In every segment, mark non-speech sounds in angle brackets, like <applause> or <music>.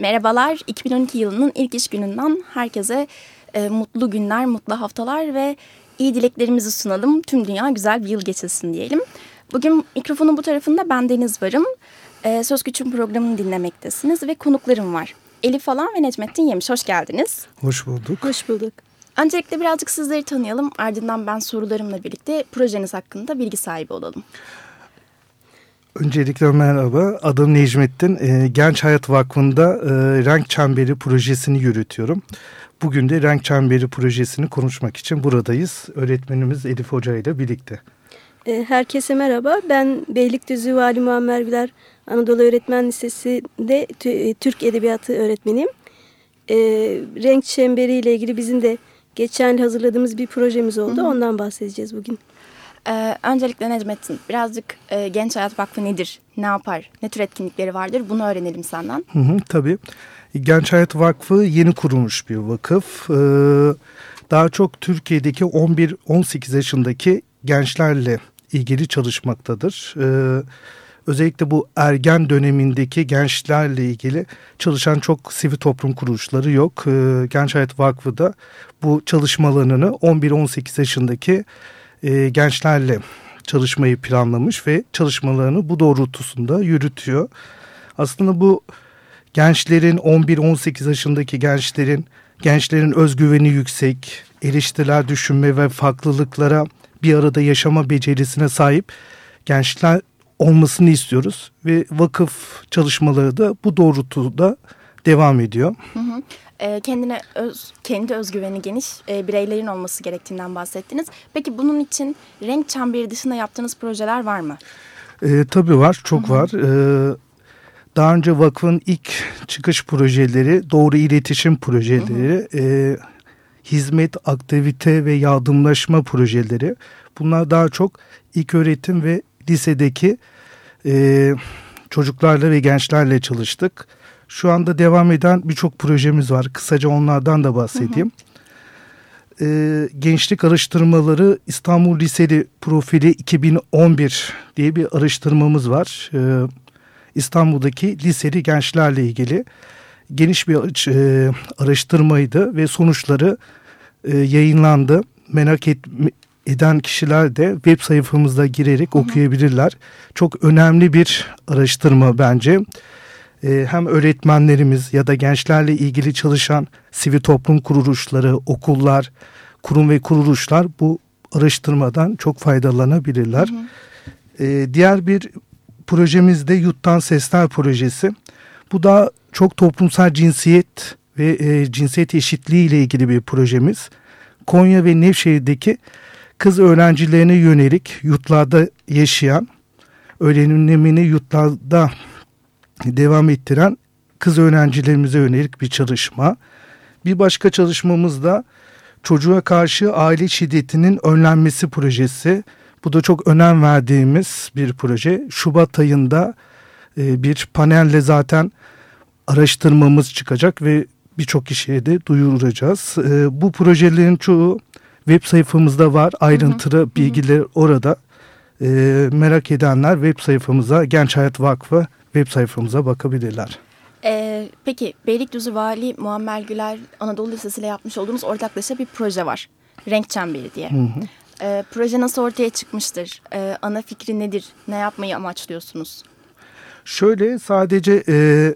Merhabalar, 2012 yılının ilk iş gününden herkese e, mutlu günler, mutlu haftalar ve iyi dileklerimizi sunalım. Tüm dünya güzel bir yıl geçirsin diyelim. Bugün mikrofonun bu tarafında ben Deniz varım. E, Söz Güç'ün programını dinlemektesiniz ve konuklarım var. Elif Falan ve Necmettin Yemiş, hoş geldiniz. Hoş bulduk. Hoş bulduk. Öncelikle birazcık sizleri tanıyalım. Ardından ben sorularımla birlikte projeniz hakkında bilgi sahibi olalım. Öncelikle merhaba. Adım Necmettin. E, Genç Hayat Vakfı'nda e, Renk Çemberi projesini yürütüyorum. Bugün de Renk Çemberi projesini konuşmak için buradayız. Öğretmenimiz Elif Hoca ile birlikte. E, herkese merhaba. Ben Beylikdüzü Vali Muammer Güler Anadolu Öğretmen Lisesi'nde e, Türk Edebiyatı öğretmeniyim. E, renk Çemberi ile ilgili bizim de geçen yıl hazırladığımız bir projemiz oldu. Hı hı. Ondan bahsedeceğiz bugün. Ee, öncelikle Necmettin birazcık e, Genç Hayat Vakfı nedir, ne yapar, ne tür etkinlikleri vardır bunu öğrenelim senden. Hı hı, tabii. Genç Hayat Vakfı yeni kurulmuş bir vakıf. Ee, daha çok Türkiye'deki 11-18 yaşındaki gençlerle ilgili çalışmaktadır. Ee, özellikle bu ergen dönemindeki gençlerle ilgili çalışan çok sivil toplum kuruluşları yok. Ee, Genç Hayat Vakfı da bu çalışmalarını 11-18 yaşındaki e, gençlerle çalışmayı planlamış ve çalışmalarını bu doğrultusunda yürütüyor. Aslında bu gençlerin 11-18 yaşındaki gençlerin gençlerin özgüveni yüksek, eleştiriler düşünme ve farklılıklara bir arada yaşama becerisine sahip gençler olmasını istiyoruz ve vakıf çalışmaları da bu doğrultuda devam ediyor. Hı hı e, kendine öz, kendi özgüveni geniş e, bireylerin olması gerektiğinden bahsettiniz. Peki bunun için renk çemberi dışında yaptığınız projeler var mı? E, tabii var, çok Hı -hı. var. E, daha önce vakfın ilk çıkış projeleri doğru iletişim projeleri, hı hı. E, hizmet, aktivite ve yardımlaşma projeleri. Bunlar daha çok ilk öğretim ve lisedeki e, çocuklarla ve gençlerle çalıştık. Şu anda devam eden birçok projemiz var. Kısaca onlardan da bahsedeyim. Hı hı. Ee, Gençlik Araştırmaları İstanbul Liseli Profili 2011 diye bir araştırmamız var. Ee, İstanbul'daki liseli gençlerle ilgili geniş bir e, araştırmaydı ve sonuçları e, yayınlandı. Merak et, eden kişiler de web sayfamızda girerek hı hı. okuyabilirler. Çok önemli bir araştırma bence. Ee, hem öğretmenlerimiz ya da gençlerle ilgili çalışan sivil toplum kuruluşları, okullar, kurum ve kuruluşlar bu araştırmadan çok faydalanabilirler. Hı hı. Ee, diğer bir projemiz de Yuttan Sesler projesi. Bu da çok toplumsal cinsiyet ve e, cinsiyet eşitliği ile ilgili bir projemiz. Konya ve Nevşehir'deki kız öğrencilerine yönelik yurtlarda yaşayan, öğrenimini yurtlarda devam ettiren kız öğrencilerimize yönelik bir çalışma. Bir başka çalışmamız da çocuğa karşı aile şiddetinin önlenmesi projesi. Bu da çok önem verdiğimiz bir proje. Şubat ayında e, bir panelle zaten araştırmamız çıkacak ve birçok kişiye de duyuracağız. E, bu projelerin çoğu web sayfamızda var. Ayrıntılı hı hı. bilgiler orada. E, merak edenler web sayfamıza Genç Hayat Vakfı web sayfamıza bakabilirler. Ee, peki Beylikdüzü Vali Muammer Güler Anadolu Lisesi ile yapmış olduğumuz ortaklaşa bir proje var. Renk Çemberi diye. Hı hı. Ee, proje nasıl ortaya çıkmıştır? Ee, ana fikri nedir? Ne yapmayı amaçlıyorsunuz? Şöyle sadece e,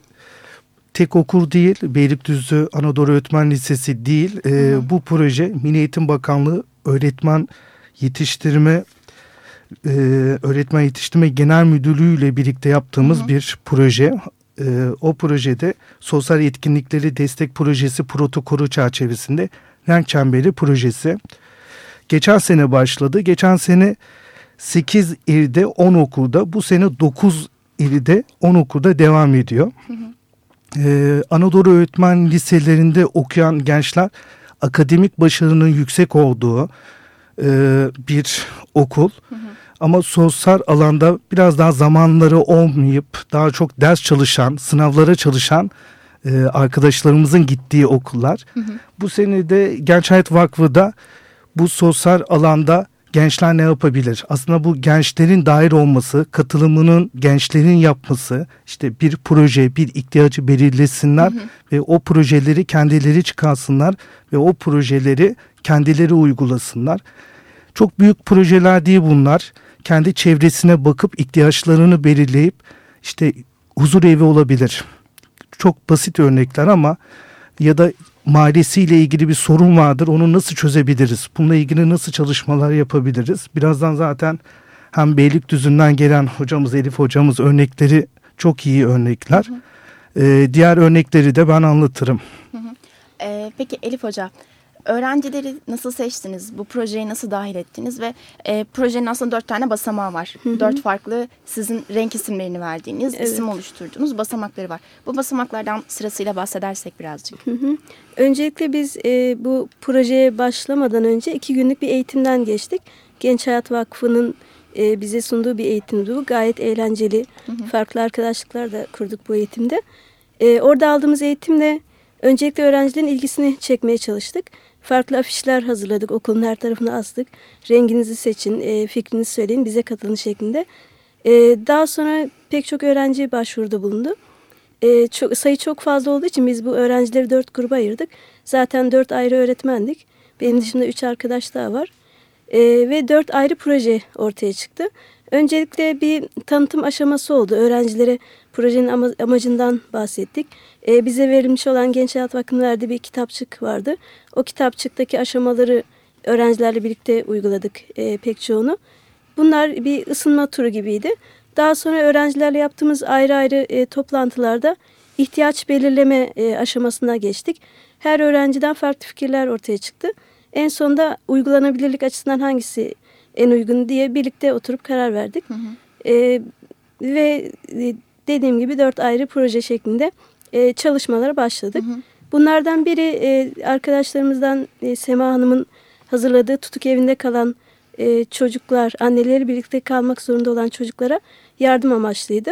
tek okur değil, Beylikdüzü Anadolu Öğretmen Lisesi değil. E, hı hı. Bu proje Milli Eğitim Bakanlığı öğretmen yetiştirme e, Öğretmen Yetiştirme Genel Müdürlüğü ile birlikte yaptığımız hı hı. bir proje. E, o projede sosyal etkinlikleri destek projesi protokolü çerçevesinde Renk Çemberi projesi. Geçen sene başladı. Geçen sene 8 ilde 10 okulda bu sene 9 ilde 10 okulda devam ediyor. Hı hı. e, Anadolu Öğretmen Liselerinde okuyan gençler akademik başarının yüksek olduğu e, bir okul. Hı hı. Ama sosyal alanda biraz daha zamanları olmayıp daha çok ders çalışan, sınavlara çalışan e, arkadaşlarımızın gittiği okullar. Hı hı. Bu sene de Genç Hayat Vakfı da bu sosyal alanda gençler ne yapabilir? Aslında bu gençlerin dair olması, katılımının gençlerin yapması, işte bir proje, bir ihtiyacı belirlesinler hı hı. ve o projeleri kendileri çıkarsınlar ve o projeleri kendileri uygulasınlar. Çok büyük projeler değil bunlar. Kendi çevresine bakıp ihtiyaçlarını belirleyip işte huzur evi olabilir. Çok basit örnekler ama ya da mahallesiyle ilgili bir sorun vardır. Onu nasıl çözebiliriz? Bununla ilgili nasıl çalışmalar yapabiliriz? Birazdan zaten hem Beylikdüzü'nden gelen hocamız Elif hocamız örnekleri çok iyi örnekler. Hı hı. Ee, diğer örnekleri de ben anlatırım. Hı hı. Ee, peki Elif Hoca, Öğrencileri nasıl seçtiniz? Bu projeye nasıl dahil ettiniz? Ve e, projenin aslında dört tane basamağı var. Hı hı. Dört farklı sizin renk isimlerini verdiğiniz, evet. isim oluşturduğunuz basamakları var. Bu basamaklardan sırasıyla bahsedersek birazcık. Hı hı. Öncelikle biz e, bu projeye başlamadan önce iki günlük bir eğitimden geçtik. Genç Hayat Vakfı'nın e, bize sunduğu bir eğitimdi bu. Gayet eğlenceli. Hı hı. Farklı arkadaşlıklar da kurduk bu eğitimde. E, orada aldığımız eğitimle öncelikle öğrencilerin ilgisini çekmeye çalıştık. Farklı afişler hazırladık. Okulun her tarafına astık. Renginizi seçin, e, fikrinizi söyleyin, bize katılın şeklinde. E, daha sonra pek çok öğrenci başvuruda bulundu. E, çok, sayı çok fazla olduğu için biz bu öğrencileri dört gruba ayırdık. Zaten dört ayrı öğretmendik. Benim dışında üç arkadaş daha var. E, ve dört ayrı proje ortaya çıktı. Öncelikle bir tanıtım aşaması oldu. Öğrencilere projenin amacından bahsettik. E, bize verilmiş olan Genç Hayat Vakfı'nın verdiği bir kitapçık vardı. O kitapçıktaki aşamaları öğrencilerle birlikte uyguladık e, pek çoğunu. Bunlar bir ısınma turu gibiydi. Daha sonra öğrencilerle yaptığımız ayrı ayrı e, toplantılarda ihtiyaç belirleme e, aşamasına geçtik. Her öğrenciden farklı fikirler ortaya çıktı. En sonunda uygulanabilirlik açısından hangisi en uygun diye birlikte oturup karar verdik. Hı hı. E, ve e, dediğim gibi dört ayrı proje şeklinde e, çalışmalara başladık. Hı hı. Bunlardan biri e, arkadaşlarımızdan e, Sema Hanım'ın hazırladığı tutuk evinde kalan e, çocuklar, anneleri birlikte kalmak zorunda olan çocuklara yardım amaçlıydı.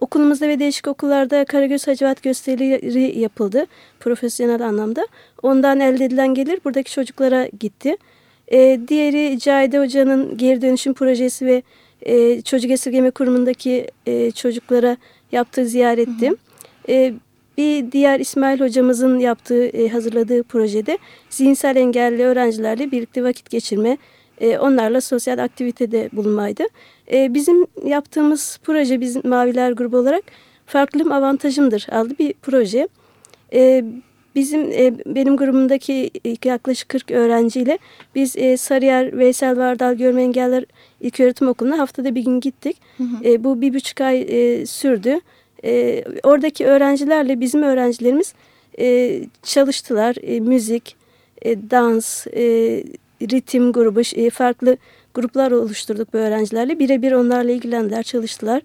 Okulumuzda ve değişik okullarda Karagöz Hacivat gösterileri yapıldı profesyonel anlamda. Ondan elde edilen gelir buradaki çocuklara gitti. E, diğeri Cahide Hoca'nın geri dönüşüm projesi ve e, Çocuk Esirgeme Kurumu'ndaki e, çocuklara yaptığı ziyaretti. Hı hı. E, bir diğer İsmail hocamızın yaptığı, e, hazırladığı projede zihinsel engelli öğrencilerle birlikte vakit geçirme, e, onlarla sosyal aktivitede bulunmaydı. E, bizim yaptığımız proje, bizim Maviler grubu olarak farklılığım avantajımdır adlı bir proje. E, bizim e, benim grubumdaki yaklaşık 40 öğrenciyle biz e, Sarıyer Veysel Vardal Görme Engeller İlköğretim Okulu'na haftada bir gün gittik. Hı hı. E, bu bir buçuk ay e, sürdü. E, oradaki öğrencilerle bizim öğrencilerimiz e, çalıştılar. E, müzik, e, dans, e, ritim grubu, e, farklı gruplar oluşturduk bu öğrencilerle. Birebir onlarla ilgilendiler, çalıştılar.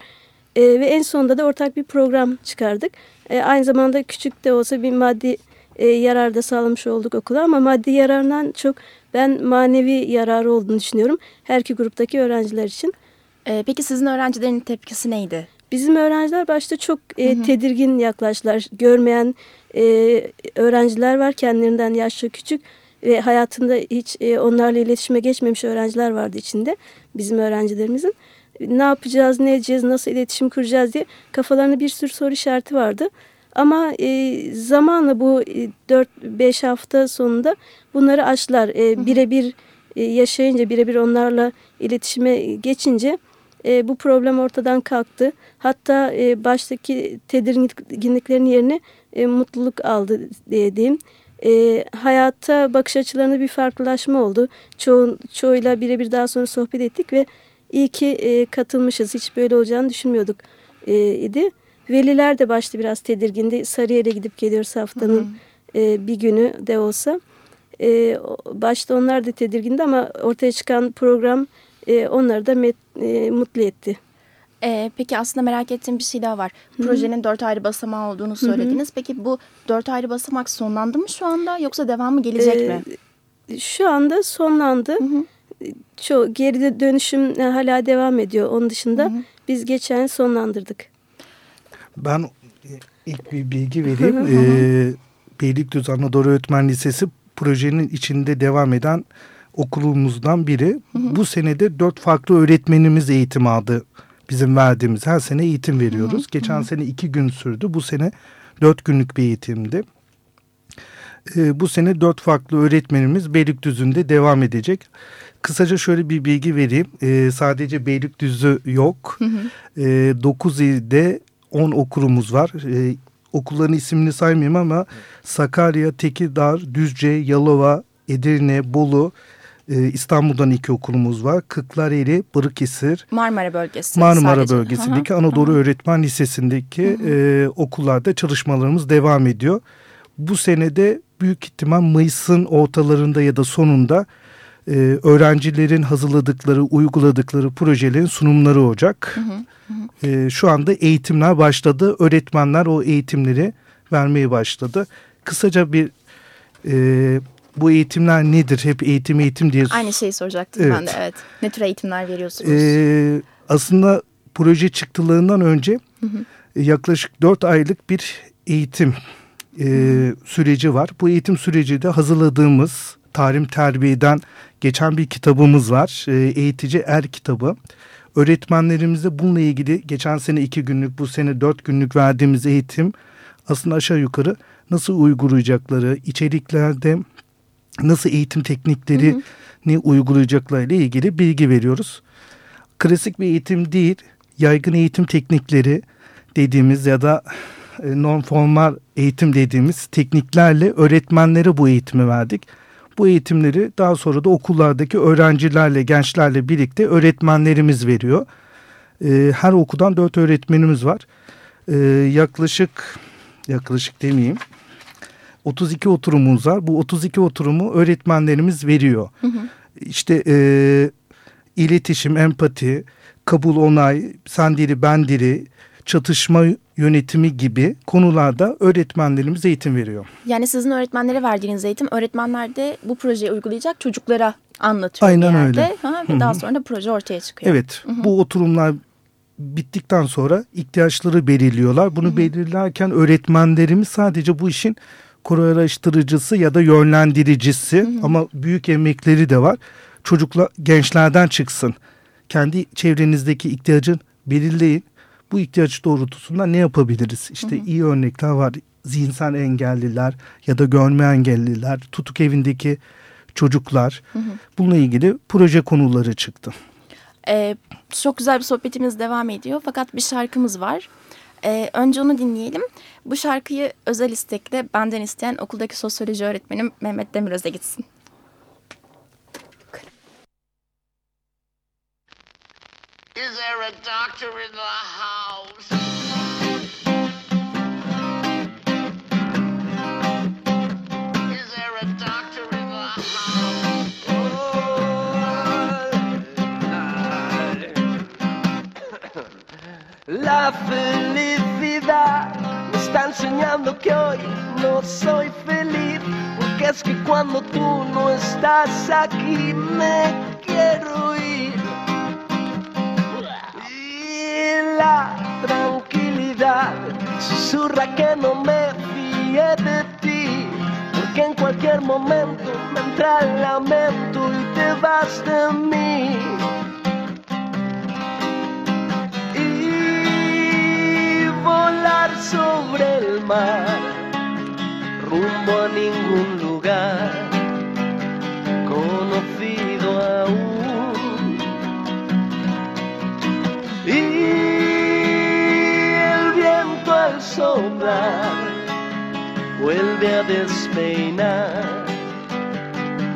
E, ve en sonunda da ortak bir program çıkardık. E, aynı zamanda küçük de olsa bir maddi e, yarar da sağlamış olduk okula ama maddi yararından çok ben manevi yararı olduğunu düşünüyorum her iki gruptaki öğrenciler için. E, peki sizin öğrencilerin tepkisi neydi? Bizim öğrenciler başta çok e, hı hı. tedirgin yaklaştılar. Görmeyen e, öğrenciler var kendilerinden yaşça küçük ve hayatında hiç e, onlarla iletişime geçmemiş öğrenciler vardı içinde bizim öğrencilerimizin. Ne yapacağız, ne edeceğiz, nasıl iletişim kuracağız diye kafalarında bir sürü soru işareti vardı. Ama e, zamanla bu e, 4-5 hafta sonunda bunları aştılar. E, birebir e, yaşayınca, birebir onlarla iletişime geçince e, bu problem ortadan kalktı. Hatta e, baştaki tedirginliklerin yerine e, mutluluk aldı diyeyim. E, hayata bakış açılarında bir farklılaşma oldu. Çoğu, çoğuyla birebir daha sonra sohbet ettik ve iyi ki e, katılmışız. Hiç böyle olacağını düşünmüyorduk e, idi. Veliler de başta biraz tedirgindi. Sarıyer'e gidip geliyoruz haftanın E, bir günü de olsa. E, başta onlar da tedirgindi ama ortaya çıkan program e, onları da met, e, mutlu etti. Ee, peki aslında merak ettiğim bir şey daha var. Projenin dört ayrı basamağı olduğunu söylediniz. Peki bu dört ayrı basamak sonlandı mı şu anda yoksa devamı gelecek Ee, mi? Şu anda sonlandı. Çoğu geride dönüşüm e, hala devam ediyor. Onun dışında biz geçen sonlandırdık. Ben ilk bir bilgi <laughs> vereyim. ee, Beylikdüzü Anadolu Öğretmen Lisesi projenin içinde devam eden okulumuzdan biri. Bu senede dört farklı öğretmenimiz eğitim aldı. Bizim verdiğimiz her sene eğitim veriyoruz. Geçen sene iki gün sürdü. Bu sene dört günlük bir eğitimdi. Ee, bu sene dört farklı öğretmenimiz Beylikdüzü'nde devam edecek. Kısaca şöyle bir bilgi vereyim. Ee, sadece Beylikdüzü yok. Ee, 9 ilde 10 okulumuz var. Ee, okulların ismini saymayayım ama Sakarya, Tekirdağ, Düzce, Yalova, Edirne, Bolu, e, İstanbul'dan iki okulumuz var. Kırklareli, Balıkesir, Marmara bölgesi Marmara sadece. bölgesindeki Hı hı. Anadolu Öğretmen Lisesi'ndeki e, okullarda çalışmalarımız devam ediyor. Bu senede büyük ihtimal Mayıs'ın ortalarında ya da sonunda e, öğrencilerin hazırladıkları, uyguladıkları projelerin sunumları olacak. E, şu anda eğitimler başladı. Öğretmenler o eğitimleri vermeye başladı. Kısaca bir e, bu eğitimler nedir? Hep eğitim eğitim diye Aynı şeyi soracaktım Evet. ben de evet. Ne tür eğitimler veriyorsunuz? Ee, aslında proje çıktılığından önce e, yaklaşık 4 aylık bir eğitim e, süreci var. Bu eğitim süreci de hazırladığımız Tarim Terbiye'den geçen bir kitabımız var. E, eğitici Er kitabı. Öğretmenlerimize bununla ilgili geçen sene 2 günlük bu sene 4 günlük verdiğimiz eğitim aslında aşağı yukarı nasıl uygulayacakları, içeriklerde nasıl eğitim tekniklerini uygulayacaklarıyla ilgili bilgi veriyoruz. Klasik bir eğitim değil, yaygın eğitim teknikleri dediğimiz ya da e, non-formal eğitim dediğimiz tekniklerle öğretmenlere bu eğitimi verdik. Bu eğitimleri daha sonra da okullardaki öğrencilerle, gençlerle birlikte öğretmenlerimiz veriyor. E, Her okuldan dört öğretmenimiz var. E, Yaklaşık, yaklaşık demeyeyim, 32 oturumumuz var. Bu 32 oturumu öğretmenlerimiz veriyor. İşte e, iletişim, empati, kabul, onay, sen dili, ben dili, çatışma yönetimi gibi konularda öğretmenlerimiz eğitim veriyor. Yani sizin öğretmenlere verdiğiniz eğitim öğretmenler de bu projeyi uygulayacak çocuklara anlatıyor Aynen bir yerde. öyle. Ha, ve daha sonra da proje ortaya çıkıyor. Evet, bu oturumlar bittikten sonra ihtiyaçları belirliyorlar. Bunu belirlerken öğretmenlerimiz sadece bu işin kolaylaştırıcısı ya da yönlendiricisi ama büyük emekleri de var. Çocuklar gençlerden çıksın. Kendi çevrenizdeki ihtiyacın belirleyin. Bu ihtiyaç doğrultusunda ne yapabiliriz? İşte iyi örnekler var. Zihinsel engelliler ya da görme engelliler, tutuk evindeki çocuklar. Bununla ilgili proje konuları çıktı. Ee, çok güzel bir sohbetimiz devam ediyor fakat bir şarkımız var. Ee, önce onu dinleyelim. Bu şarkıyı özel istekle benden isteyen okuldaki sosyoloji öğretmenim Mehmet Demiröz'e gitsin. Is there a doctor in the house? La felicidad me está enseñando que hoy no soy feliz, porque es que cuando tú no estás aquí me quiero ir. Y la tranquilidad susurra que no me fíe de ti, porque en cualquier momento me entra el lamento y te vas de mí. Sobre el mar rumbo a ningún lugar conocido aún. Y el viento al soplar vuelve a despeinar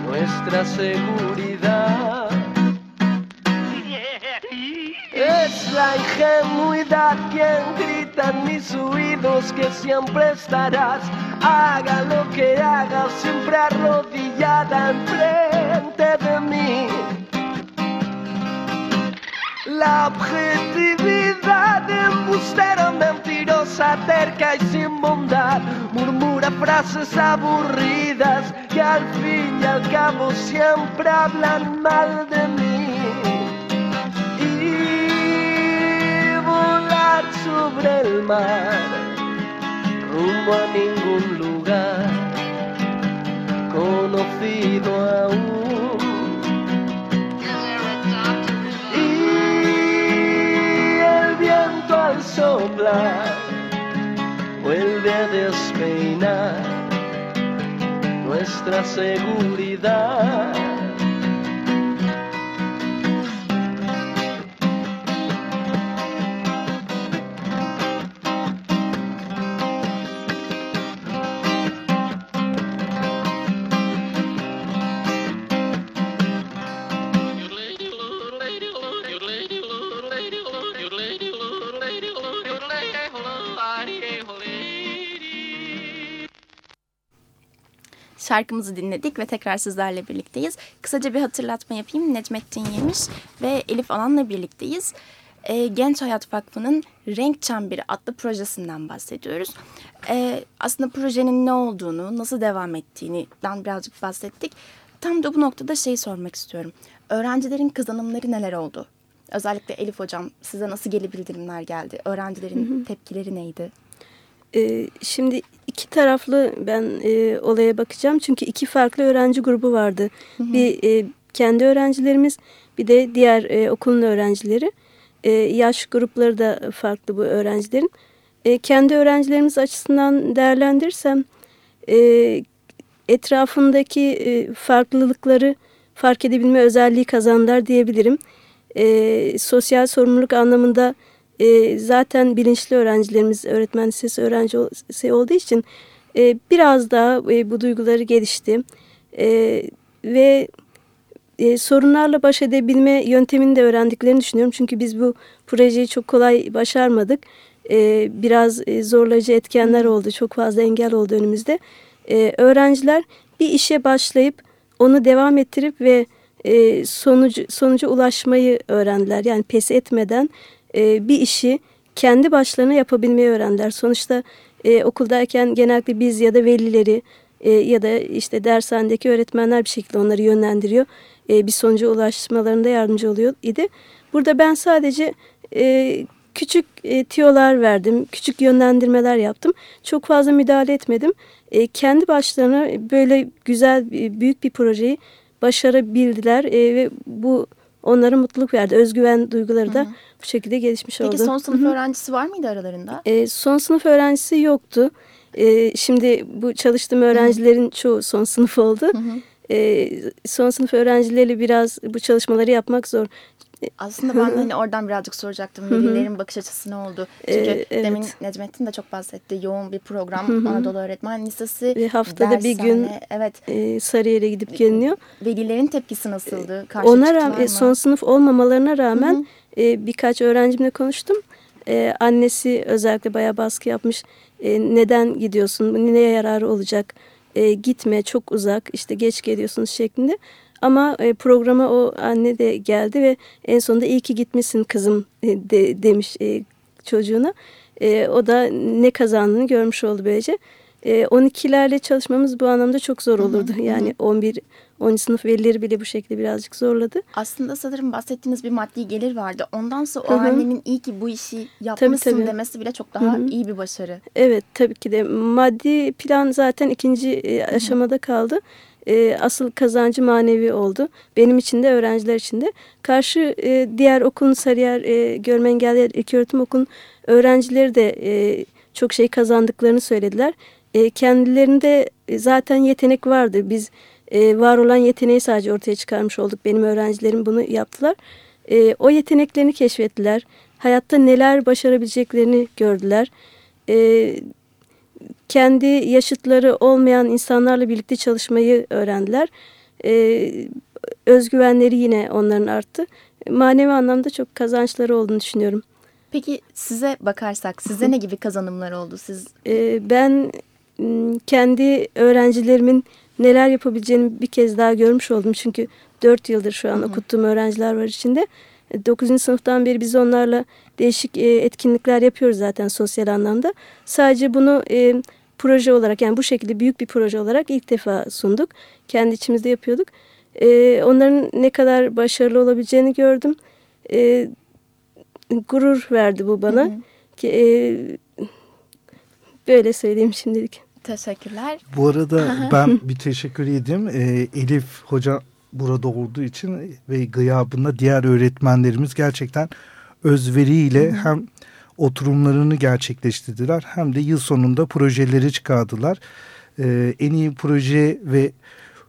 nuestra seguridad la ingenuidad quien grita en mis oídos que siempre estarás. Haga lo que haga, siempre arrodillada enfrente de mí. La objetividad embustera, mentirosa, terca y sin bondad, murmura frases aburridas que al fin y al cabo siempre hablan mal de mí. Sobre el mar, rumbo a ningún lugar conocido aún. Y el viento al soplar vuelve a despeinar nuestra seguridad. Şarkımızı dinledik ve tekrar sizlerle birlikteyiz. Kısaca bir hatırlatma yapayım. Necmettin Yemiş ve Elif Alan'la birlikteyiz. Ee, Genç Hayat Vakfı'nın Renk Çemberi adlı projesinden bahsediyoruz. Ee, aslında projenin ne olduğunu, nasıl devam ettiğinden birazcık bahsettik. Tam da bu noktada şey sormak istiyorum. Öğrencilerin kazanımları neler oldu? Özellikle Elif Hocam size nasıl geri bildirimler geldi? Öğrencilerin tepkileri neydi? Ee, şimdi iki taraflı ben e, olaya bakacağım. Çünkü iki farklı öğrenci grubu vardı. Bir e, kendi öğrencilerimiz bir de diğer e, okulun öğrencileri. E, yaş grupları da farklı bu öğrencilerin. E, kendi öğrencilerimiz açısından değerlendirirsem e, etrafındaki e, farklılıkları fark edebilme özelliği kazandılar diyebilirim. E, sosyal sorumluluk anlamında e, zaten bilinçli öğrencilerimiz öğretmen lisesi öğrencisi olduğu için e, biraz daha e, bu duyguları gelişti. E, ve e, sorunlarla baş edebilme yöntemini de öğrendiklerini düşünüyorum. Çünkü biz bu projeyi çok kolay başarmadık. E, biraz e, zorlayıcı etkenler oldu. Çok fazla engel oldu önümüzde. E, öğrenciler bir işe başlayıp onu devam ettirip ve e, sonucu, sonuca ulaşmayı öğrendiler. Yani pes etmeden e, bir işi kendi başlarına yapabilmeyi öğrendiler. Sonuçta e, okuldayken genellikle biz ya da velileri e, ya da işte dershanedeki öğretmenler bir şekilde onları yönlendiriyor. E, bir sonuca ulaşmalarında yardımcı oluyor idi. Burada ben sadece e, küçük e, tiyolar verdim, küçük yönlendirmeler yaptım. Çok fazla müdahale etmedim. E, kendi başlarına böyle güzel, büyük bir projeyi başarabildiler e, ve bu onlara mutluluk verdi. Özgüven duyguları da hı hı. bu şekilde gelişmiş Peki, oldu. Peki son sınıf hı hı. öğrencisi var mıydı aralarında? E, son sınıf öğrencisi yoktu. E, şimdi bu çalıştığım öğrencilerin hı hı. çoğu son sınıf oldu. Hı hı. E, son sınıf öğrencileriyle biraz bu çalışmaları yapmak zor. Aslında ben <laughs> hani oradan birazcık soracaktım. Velilerin bakış açısı ne oldu? Çünkü Ee, evet. demin Necmettin de çok bahsetti. Yoğun bir program Anadolu Öğretmen Lisesi. Ve haftada dershane, bir gün evet. e, Sarıyer'e gidip geliniyor. Velilerin tepkisi nasıldı? Karşı Ona rağmen son sınıf olmamalarına rağmen. E, birkaç öğrencimle konuştum. E, annesi özellikle bayağı baskı yapmış. E, neden gidiyorsun? Neye yararı olacak? E, gitme çok uzak işte geç geliyorsunuz şeklinde. Ama e, programa o anne de geldi ve en sonunda iyi ki gitmişsin kızım e, de, demiş e, çocuğuna. E, o da ne kazandığını görmüş oldu böylece. E, 12'lerle çalışmamız bu anlamda çok zor olurdu. Hı hı, yani hı. 11 10. sınıf velileri bile bu şekilde birazcık zorladı. Aslında sanırım bahsettiğiniz bir maddi gelir vardı. Ondan sonra Hı o hı. annenin iyi ki bu işi yapmışsın tabii. demesi bile çok daha Hı hı. iyi bir başarı. Evet tabii ki de maddi plan zaten ikinci e, aşamada kaldı. E, asıl kazancı manevi oldu. Benim için de öğrenciler için de. Karşı e, diğer okulun Sarıyer e, Görme Engelliler İlköğretim Okulu'nun öğrencileri de e, çok şey kazandıklarını söylediler. E, kendilerinde e, zaten yetenek vardı. Biz e, var olan yeteneği sadece ortaya çıkarmış olduk. Benim öğrencilerim bunu yaptılar. E, o yeteneklerini keşfettiler. Hayatta neler başarabileceklerini gördüler. E, kendi yaşıtları olmayan insanlarla birlikte çalışmayı öğrendiler. E, özgüvenleri yine onların arttı. Manevi anlamda çok kazançları olduğunu düşünüyorum. Peki size bakarsak size ne gibi kazanımlar oldu? Siz E, ben kendi öğrencilerimin neler yapabileceğini bir kez daha görmüş oldum. Çünkü dört yıldır şu an okuttuğum öğrenciler var içinde. 9. sınıftan beri biz onlarla değişik e, etkinlikler yapıyoruz zaten sosyal anlamda. Sadece bunu e, proje olarak yani bu şekilde büyük bir proje olarak ilk defa sunduk. Kendi içimizde yapıyorduk. E, onların ne kadar başarılı olabileceğini gördüm. E, gurur verdi bu bana. Hı hı. Ki, e, böyle söyleyeyim şimdilik. Teşekkürler. Bu arada ben <laughs> bir teşekkür edeyim. Ee, Elif Hoca burada olduğu için ve gıyabında diğer öğretmenlerimiz gerçekten özveriyle hem oturumlarını gerçekleştirdiler hem de yıl sonunda projeleri çıkardılar. Ee, en iyi proje ve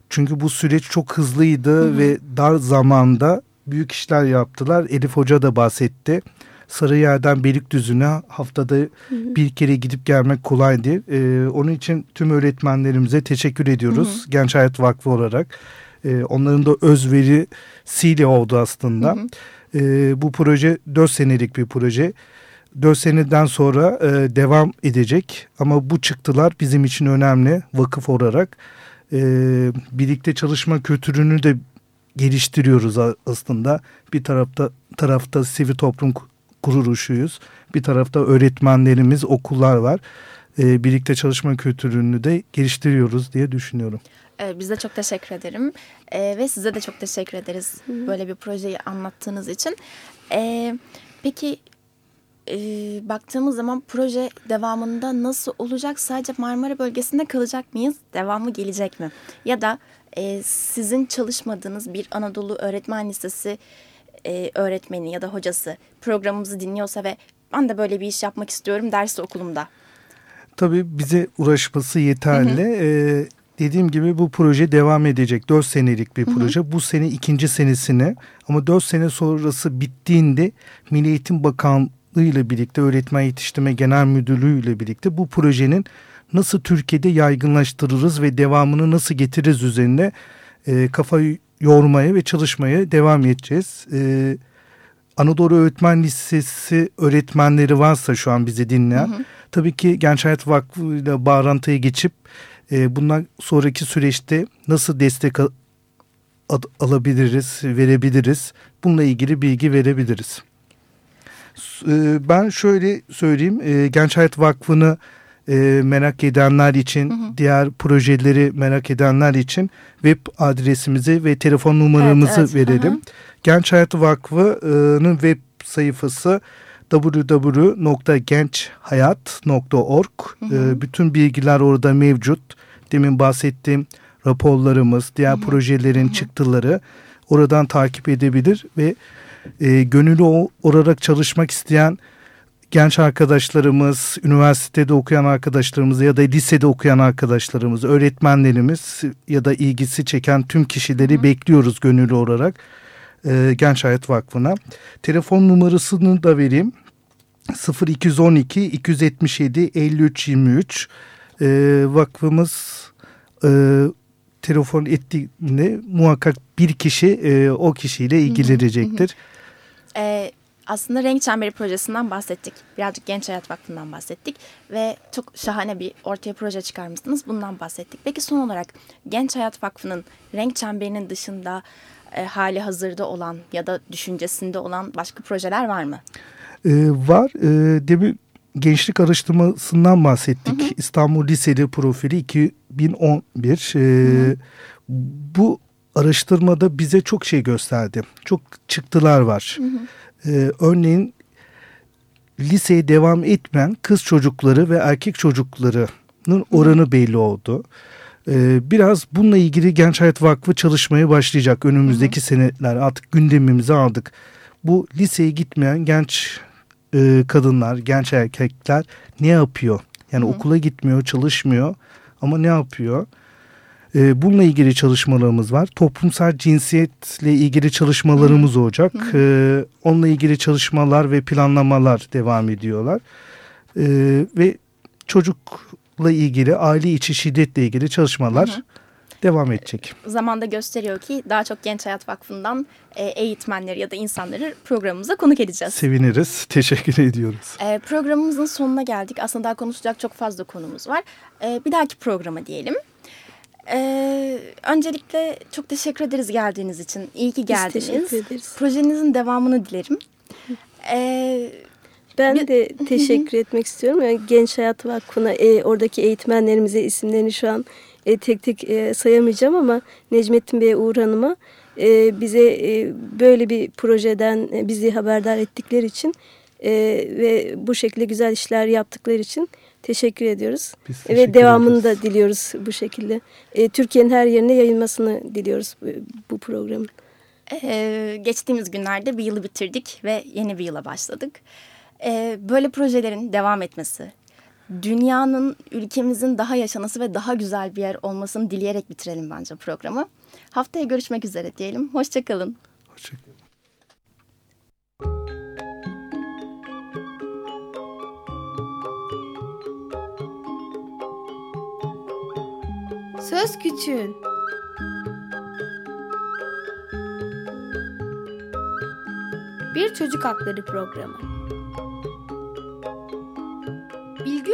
çünkü bu süreç çok hızlıydı ve dar zamanda büyük işler yaptılar. Elif Hoca da bahsetti. Sarıyer'den Beylikdüzü'ne haftada bir kere gidip gelmek kolay değil. Ee, onun için tüm öğretmenlerimize teşekkür ediyoruz. Genç Hayat Vakfı olarak. Ee, onların da özverisiyle oldu aslında. Ee, bu proje 4 senelik bir proje. 4 seneden sonra e, devam edecek. Ama bu çıktılar bizim için önemli vakıf olarak. Ee, birlikte çalışma kültürünü de geliştiriyoruz aslında. Bir tarafta tarafta sivil toplum kuruluşuyuz. Bir tarafta öğretmenlerimiz, okullar var. Ee, birlikte çalışma kültürünü de geliştiriyoruz diye düşünüyorum. Ee, biz de çok teşekkür ederim. Ee, ve size de çok teşekkür ederiz böyle bir projeyi anlattığınız için. Ee, peki e, baktığımız zaman proje devamında nasıl olacak? Sadece Marmara bölgesinde kalacak mıyız? Devamı gelecek mi? Ya da e, sizin çalışmadığınız bir Anadolu Öğretmen Lisesi e, öğretmeni ya da hocası programımızı dinliyorsa ve ben de böyle bir iş yapmak istiyorum dersi okulumda. Tabii bize uğraşması yeterli. Ee, dediğim gibi bu proje devam edecek. 4 senelik bir proje. Bu sene ikinci senesine ama 4 sene sonrası bittiğinde Milli Eğitim Bakanlığı ile birlikte Öğretmen Yetiştirme Genel Müdürlüğü ile birlikte bu projenin nasıl Türkiye'de yaygınlaştırırız ve devamını nasıl getiririz üzerine e, kafa yormaya ve çalışmaya devam edeceğiz. E, Anadolu Öğretmen Lisesi öğretmenleri varsa şu an bizi dinleyen tabii ki Genç Hayat Vakfı ile bağlantıya geçip e, bundan sonraki süreçte nasıl destek al- al- alabiliriz, verebiliriz bununla ilgili bilgi verebiliriz. E, ben şöyle söyleyeyim e, Genç Hayat Vakfı'nı e, merak edenler için, diğer projeleri merak edenler için web adresimizi ve telefon numaramızı Evet, evet. verelim. Hı hı. Genç Hayat Vakfı'nın web sayfası www.gençhayat.org. Ee, bütün bilgiler orada mevcut. Demin bahsettiğim raporlarımız, diğer projelerin çıktıları oradan takip edebilir ve e, gönüllü olarak çalışmak isteyen genç arkadaşlarımız, üniversitede okuyan arkadaşlarımız ya da lisede okuyan arkadaşlarımız, öğretmenlerimiz ya da ilgisi çeken tüm kişileri bekliyoruz gönüllü olarak e, Genç Hayat Vakfı'na. Telefon numarasını da vereyim. 0212 277 53 23 e, vakfımız e, telefon ettiğinde muhakkak bir kişi e, o kişiyle ilgilenecektir. Ee, aslında Renk Çemberi projesinden bahsettik. Birazcık Genç Hayat Vakfı'ndan bahsettik. Ve çok şahane bir ortaya proje çıkarmışsınız. Bundan bahsettik. Peki son olarak Genç Hayat Vakfı'nın Renk Çemberi'nin dışında e, hali hazırda olan ya da düşüncesinde olan başka projeler var mı? E, var. E, demin gençlik araştırmasından bahsettik. İstanbul Liseli Profili 2011. E, bu araştırmada bize çok şey gösterdi. Çok çıktılar var. E, örneğin liseye devam etmeyen kız çocukları ve erkek çocuklarının oranı belli oldu. Ee, biraz bununla ilgili Genç Hayat Vakfı çalışmaya başlayacak önümüzdeki seneler artık gündemimize aldık. Bu liseye gitmeyen genç e, kadınlar, genç erkekler ne yapıyor? Yani okula gitmiyor, çalışmıyor ama ne yapıyor? Ee, bununla ilgili çalışmalarımız var. Toplumsal cinsiyetle ilgili çalışmalarımız olacak. Ee, onunla ilgili çalışmalar ve planlamalar devam ediyorlar. Ee, ve çocukla ilgili aile içi şiddetle ilgili çalışmalar devam edecek. Zamanda gösteriyor ki daha çok Genç Hayat Vakfı'ndan e, eğitmenleri ya da insanları programımıza konuk edeceğiz. Seviniriz. <laughs> Teşekkür ediyoruz. E, programımızın sonuna geldik. Aslında daha konuşacak çok fazla konumuz var. E, bir dahaki programa diyelim. Ee, öncelikle çok teşekkür ederiz geldiğiniz için. İyi ki geldiniz. teşekkür ederiz. Projenizin devamını dilerim. Ee, Ben de teşekkür etmek istiyorum. Yani Genç Hayat Vakfı'na, e, oradaki eğitmenlerimize isimlerini şu an e, tek tek e, sayamayacağım ama Necmettin Bey, Uğur Hanım'a e, bize e, böyle bir projeden e, bizi haberdar ettikleri için e, ve bu şekilde güzel işler yaptıkları için teşekkür ediyoruz. Biz ve teşekkür devamını ederiz. da diliyoruz bu şekilde. E, Türkiye'nin her yerine yayılmasını diliyoruz bu, bu programın. Ee, geçtiğimiz günlerde bir yılı bitirdik ve yeni bir yıla başladık. Ee, böyle projelerin devam etmesi, dünyanın, ülkemizin daha yaşanası ve daha güzel bir yer olmasını dileyerek bitirelim bence programı. Haftaya görüşmek üzere diyelim. Hoşçakalın. Hoşçakalın. Söz Küçüğün Bir Çocuk Hakları Programı